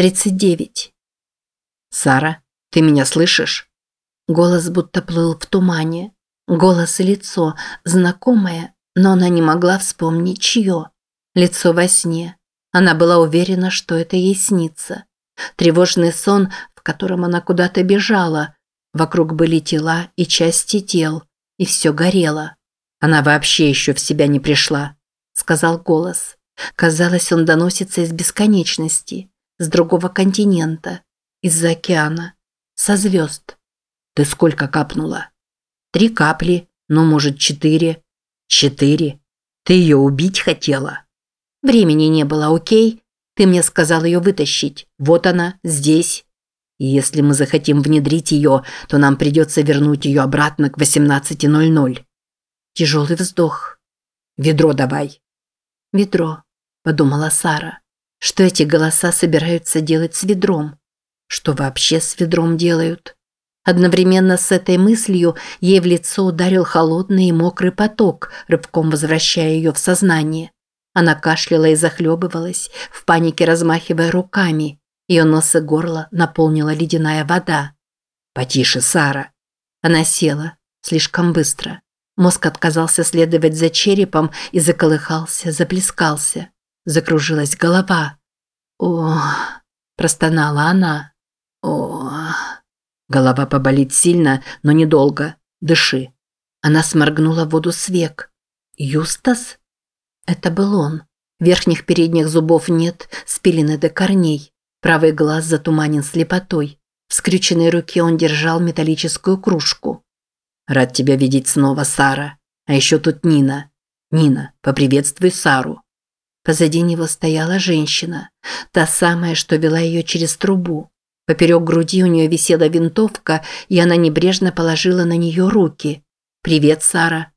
39. Сара, ты меня слышишь? Голос будто плыл в тумане. Голос и лицо знакомое, но она не могла вспомнить чье. Лицо во сне. Она была уверена, что это ей снится. Тревожный сон, в котором она куда-то бежала. Вокруг были тела и части тел, и все горело. Она вообще еще в себя не пришла, сказал голос. Казалось, он доносится из бесконечности с другого континента, из-за океана, со звезд. Ты сколько капнула? Три капли, ну, может, четыре. Четыре? Ты ее убить хотела? Времени не было, окей? Ты мне сказал ее вытащить. Вот она, здесь. И если мы захотим внедрить ее, то нам придется вернуть ее обратно к 18.00. Тяжелый вздох. Ведро давай. Ведро, подумала Сара что эти голоса собираются делать с ведром. Что вообще с ведром делают? Одновременно с этой мыслью ей в лицо ударил холодный и мокрый поток, рывком возвращая ее в сознание. Она кашляла и захлебывалась, в панике размахивая руками. Ее нос и горло наполнила ледяная вода. «Потише, Сара!» Она села, слишком быстро. Мозг отказался следовать за черепом и заколыхался, заплескался. Закружилась голова. «О!» – простонала она. «О!» Голова поболит сильно, но недолго. Дыши. Она сморгнула воду с век. «Юстас?» Это был он. Верхних передних зубов нет, спилены до корней. Правый глаз затуманен слепотой. В скрюченной руке он держал металлическую кружку. «Рад тебя видеть снова, Сара. А еще тут Нина. Нина, поприветствуй Сару». Позади него стояла женщина, та самая, что вела ее через трубу. Поперек груди у нее висела винтовка, и она небрежно положила на нее руки. «Привет, Сара».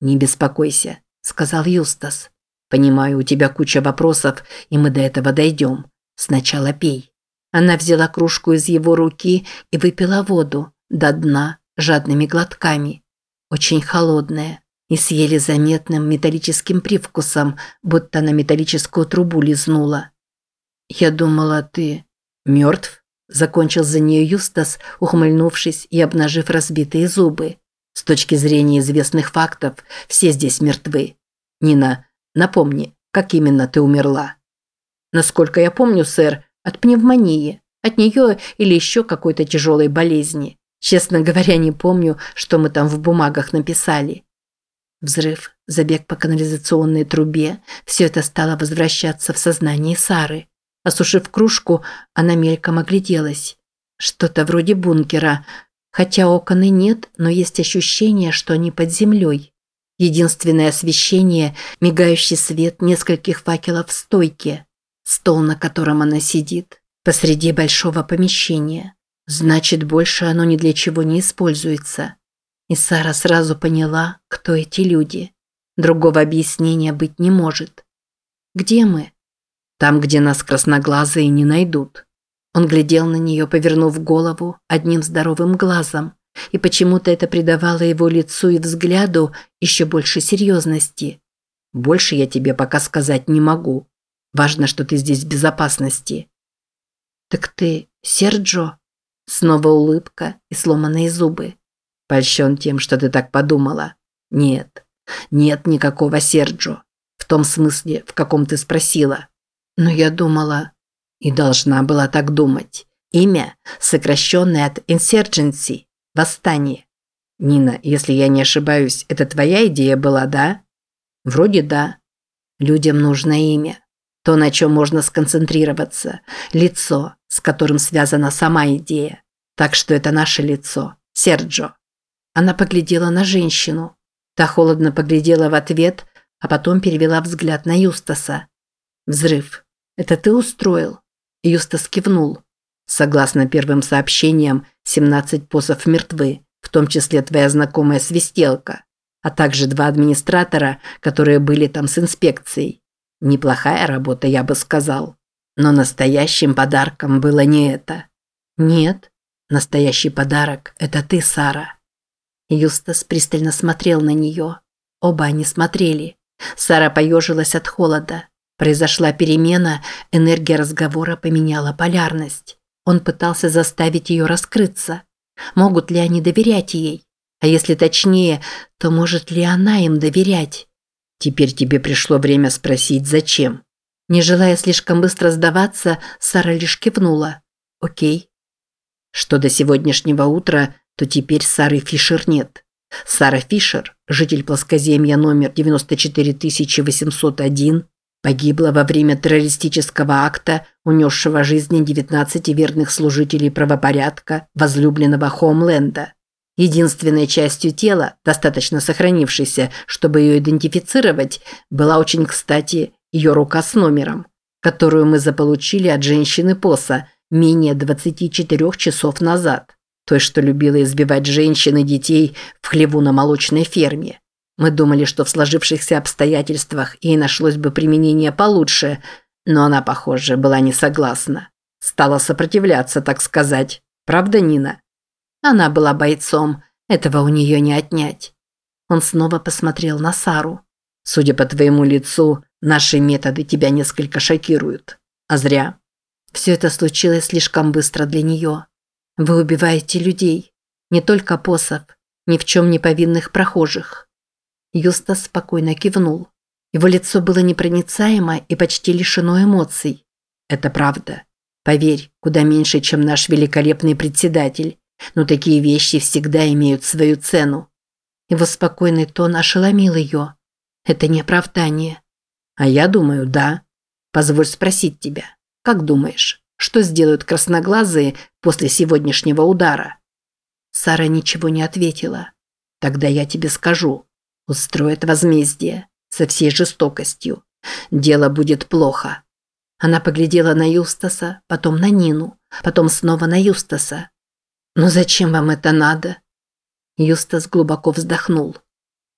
«Не беспокойся», – сказал Юстас. «Понимаю, у тебя куча вопросов, и мы до этого дойдем. Сначала пей». Она взяла кружку из его руки и выпила воду до дна жадными глотками. Очень холодная и с еле заметным металлическим привкусом, будто на металлическую трубу лизнула. «Я думала, ты мертв?» – закончил за нее Юстас, ухмыльнувшись и обнажив разбитые зубы. «С точки зрения известных фактов, все здесь мертвы. Нина, напомни, как именно ты умерла?» «Насколько я помню, сэр, от пневмонии, от нее или еще какой-то тяжелой болезни. Честно говоря, не помню, что мы там в бумагах написали. Взрыв, забег по канализационной трубе – все это стало возвращаться в сознание Сары. Осушив кружку, она мельком огляделась. Что-то вроде бункера, хотя окон и нет, но есть ощущение, что они под землей. Единственное освещение – мигающий свет нескольких факелов в стойке. Стол, на котором она сидит, посреди большого помещения. Значит, больше оно ни для чего не используется. И Сара сразу поняла, кто эти люди. Другого объяснения быть не может. «Где мы?» «Там, где нас красноглазые не найдут». Он глядел на нее, повернув голову одним здоровым глазом, и почему-то это придавало его лицу и взгляду еще больше серьезности. «Больше я тебе пока сказать не могу. Важно, что ты здесь в безопасности». «Так ты Серджо?» Снова улыбка и сломанные зубы. Польщен тем, что ты так подумала. Нет, нет никакого Серджо. В том смысле, в каком ты спросила. Но я думала и должна была так думать. Имя, сокращенное от insurgency, восстание. Нина, если я не ошибаюсь, это твоя идея была, да? Вроде да. Людям нужно имя. То, на чем можно сконцентрироваться. Лицо, с которым связана сама идея. Так что это наше лицо. Серджо. Она поглядела на женщину. Та холодно поглядела в ответ, а потом перевела взгляд на Юстаса. «Взрыв. Это ты устроил?» Юстас кивнул. «Согласно первым сообщениям, 17 посов мертвы, в том числе твоя знакомая свистелка, а также два администратора, которые были там с инспекцией. Неплохая работа, я бы сказал. Но настоящим подарком было не это. Нет, настоящий подарок – это ты, Сара. Юстас пристально смотрел на нее. Оба они смотрели. Сара поежилась от холода. Произошла перемена, энергия разговора поменяла полярность. Он пытался заставить ее раскрыться. Могут ли они доверять ей? А если точнее, то может ли она им доверять? Теперь тебе пришло время спросить, зачем? Не желая слишком быстро сдаваться, Сара лишь кивнула. Окей. Что до сегодняшнего утра, то теперь Сары Фишер нет. Сара Фишер, житель плоскоземья номер 94801, погибла во время террористического акта, унесшего жизни 19 верных служителей правопорядка возлюбленного Хоумленда. Единственной частью тела, достаточно сохранившейся, чтобы ее идентифицировать, была очень кстати ее рука с номером, которую мы заполучили от женщины Поса менее 24 часов назад, той, что любила избивать женщин и детей в хлеву на молочной ферме. Мы думали, что в сложившихся обстоятельствах ей нашлось бы применение получше, но она, похоже, была не согласна. Стала сопротивляться, так сказать. Правда, Нина? Она была бойцом, этого у нее не отнять. Он снова посмотрел на Сару. Судя по твоему лицу, наши методы тебя несколько шокируют. А зря. Все это случилось слишком быстро для нее. Вы убиваете людей, не только посов, ни в чем не повинных прохожих. Юстас спокойно кивнул. Его лицо было непроницаемо и почти лишено эмоций. Это правда. Поверь, куда меньше, чем наш великолепный председатель. Но такие вещи всегда имеют свою цену. Его спокойный тон ошеломил ее. Это не оправдание. А я думаю, да. Позволь спросить тебя. Как думаешь, что сделают красноглазые после сегодняшнего удара? Сара ничего не ответила. Тогда я тебе скажу. Устроят возмездие. Со всей жестокостью. Дело будет плохо. Она поглядела на Юстаса, потом на Нину, потом снова на Юстаса. «Но зачем вам это надо?» Юстас глубоко вздохнул.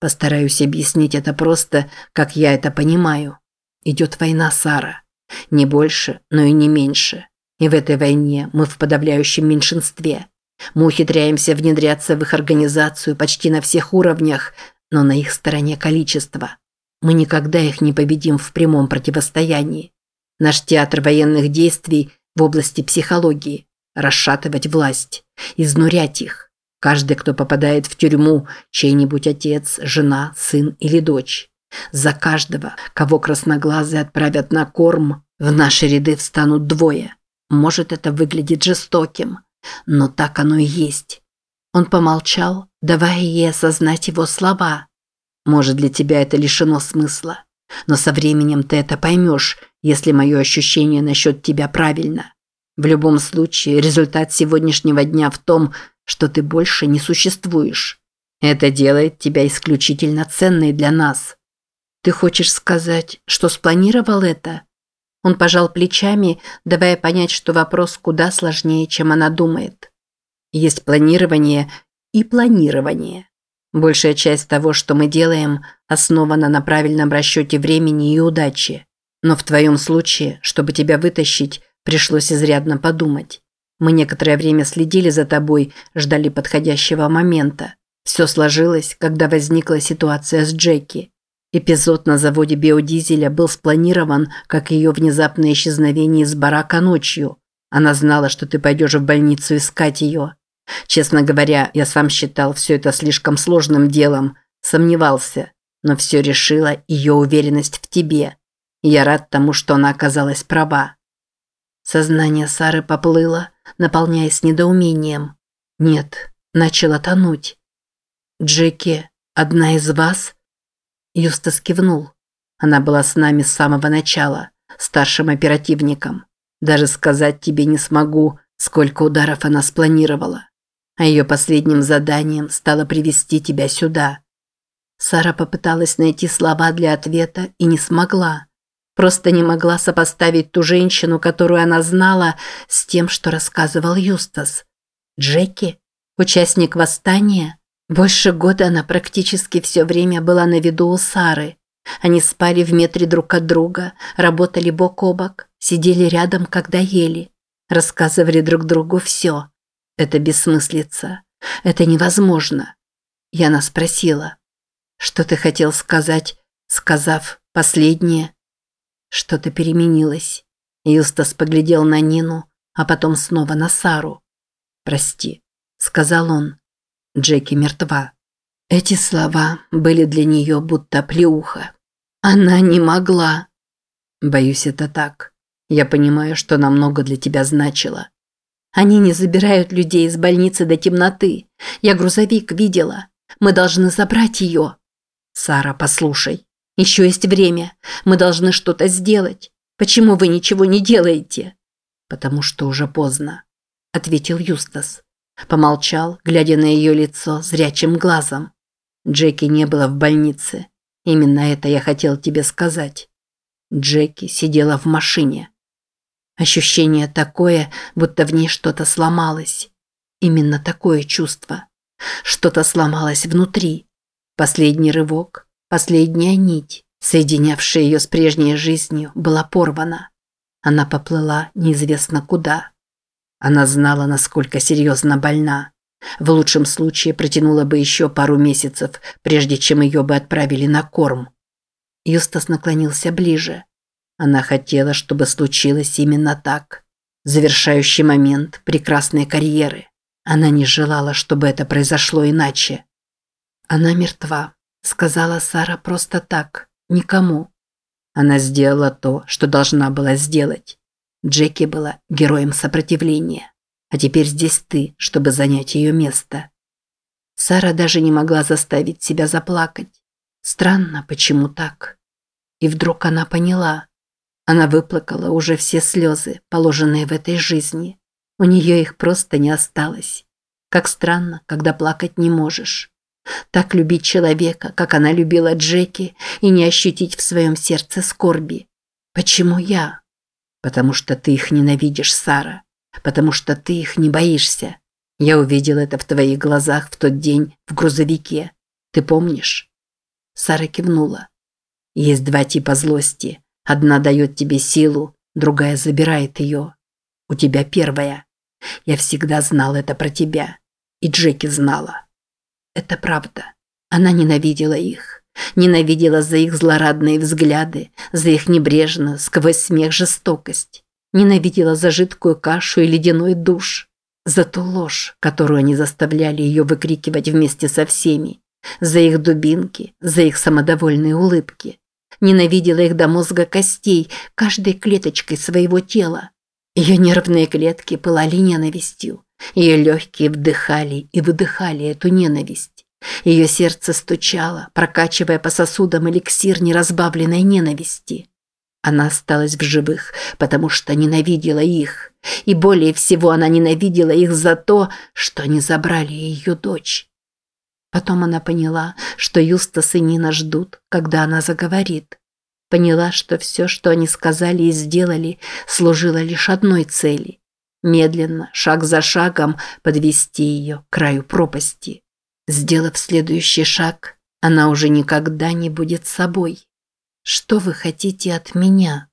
«Постараюсь объяснить это просто, как я это понимаю. Идет война Сара. Не больше, но и не меньше. И в этой войне мы в подавляющем меньшинстве. Мы ухитряемся внедряться в их организацию почти на всех уровнях, но на их стороне количество. Мы никогда их не победим в прямом противостоянии. Наш театр военных действий в области психологии расшатывать власть, изнурять их. Каждый, кто попадает в тюрьму, чей-нибудь отец, жена, сын или дочь. За каждого, кого красноглазые отправят на корм, в наши ряды встанут двое. Может, это выглядит жестоким, но так оно и есть. Он помолчал, давая ей осознать его слова. Может, для тебя это лишено смысла, но со временем ты это поймешь, если мое ощущение насчет тебя правильно. В любом случае, результат сегодняшнего дня в том, что ты больше не существуешь. Это делает тебя исключительно ценной для нас. Ты хочешь сказать, что спланировал это? Он пожал плечами, давая понять, что вопрос куда сложнее, чем она думает. Есть планирование и планирование. Большая часть того, что мы делаем, основана на правильном расчете времени и удачи. Но в твоем случае, чтобы тебя вытащить, Пришлось изрядно подумать. Мы некоторое время следили за тобой, ждали подходящего момента. Все сложилось, когда возникла ситуация с Джеки. Эпизод на заводе биодизеля был спланирован, как ее внезапное исчезновение из барака ночью. Она знала, что ты пойдешь в больницу искать ее. Честно говоря, я сам считал все это слишком сложным делом, сомневался, но все решила ее уверенность в тебе. я рад тому, что она оказалась права. Сознание Сары поплыло, наполняясь недоумением. Нет, начало тонуть. «Джеки, одна из вас?» Юстас кивнул. Она была с нами с самого начала, старшим оперативником. Даже сказать тебе не смогу, сколько ударов она спланировала. А ее последним заданием стало привести тебя сюда. Сара попыталась найти слова для ответа и не смогла. Просто не могла сопоставить ту женщину, которую она знала, с тем, что рассказывал Юстас. Джеки? Участник восстания? Больше года она практически все время была на виду у Сары. Они спали в метре друг от друга, работали бок о бок, сидели рядом, когда ели. Рассказывали друг другу все. Это бессмыслица. Это невозможно. Яна спросила. «Что ты хотел сказать, сказав последнее?» Что-то переменилось. Юстас поглядел на Нину, а потом снова на Сару. «Прости», – сказал он. Джеки мертва. Эти слова были для нее будто плеуха. Она не могла. Боюсь, это так. Я понимаю, что она много для тебя значила. Они не забирают людей из больницы до темноты. Я грузовик видела. Мы должны забрать ее. Сара, послушай. Еще есть время. Мы должны что-то сделать. Почему вы ничего не делаете? Потому что уже поздно, ответил Юстас. Помолчал, глядя на ее лицо зрячим глазом. Джеки не было в больнице. Именно это я хотел тебе сказать. Джеки сидела в машине. Ощущение такое, будто в ней что-то сломалось. Именно такое чувство. Что-то сломалось внутри. Последний рывок, последняя нить, соединявшая ее с прежней жизнью, была порвана. Она поплыла неизвестно куда. Она знала, насколько серьезно больна. В лучшем случае протянула бы еще пару месяцев, прежде чем ее бы отправили на корм. Юстас наклонился ближе. Она хотела, чтобы случилось именно так. Завершающий момент прекрасной карьеры. Она не желала, чтобы это произошло иначе. «Она мертва», – сказала Сара просто так, никому. Она сделала то, что должна была сделать. Джеки была героем сопротивления. А теперь здесь ты, чтобы занять ее место. Сара даже не могла заставить себя заплакать. Странно, почему так? И вдруг она поняла. Она выплакала уже все слезы, положенные в этой жизни. У нее их просто не осталось. Как странно, когда плакать не можешь. Так любить человека, как она любила Джеки, и не ощутить в своем сердце скорби. Почему я? Потому что ты их ненавидишь, Сара. Потому что ты их не боишься. Я увидел это в твоих глазах в тот день в грузовике. Ты помнишь? Сара кивнула. Есть два типа злости. Одна дает тебе силу, другая забирает ее. У тебя первая. Я всегда знал это про тебя. И Джеки знала. Это правда. Она ненавидела их. Ненавидела за их злорадные взгляды, за их небрежную, сквозь смех жестокость. Ненавидела за жидкую кашу и ледяной душ. За ту ложь, которую они заставляли ее выкрикивать вместе со всеми. За их дубинки, за их самодовольные улыбки. Ненавидела их до мозга костей, каждой клеточкой своего тела. Ее нервные клетки пылали ненавистью. Ее легкие вдыхали и выдыхали эту ненависть. Ее сердце стучало, прокачивая по сосудам эликсир неразбавленной ненависти. Она осталась в живых, потому что ненавидела их. И более всего она ненавидела их за то, что они забрали ее дочь. Потом она поняла, что Юстас и Нина ждут, когда она заговорит. Поняла, что все, что они сказали и сделали, служило лишь одной цели – медленно, шаг за шагом подвести ее к краю пропасти. Сделав следующий шаг, она уже никогда не будет собой. «Что вы хотите от меня?»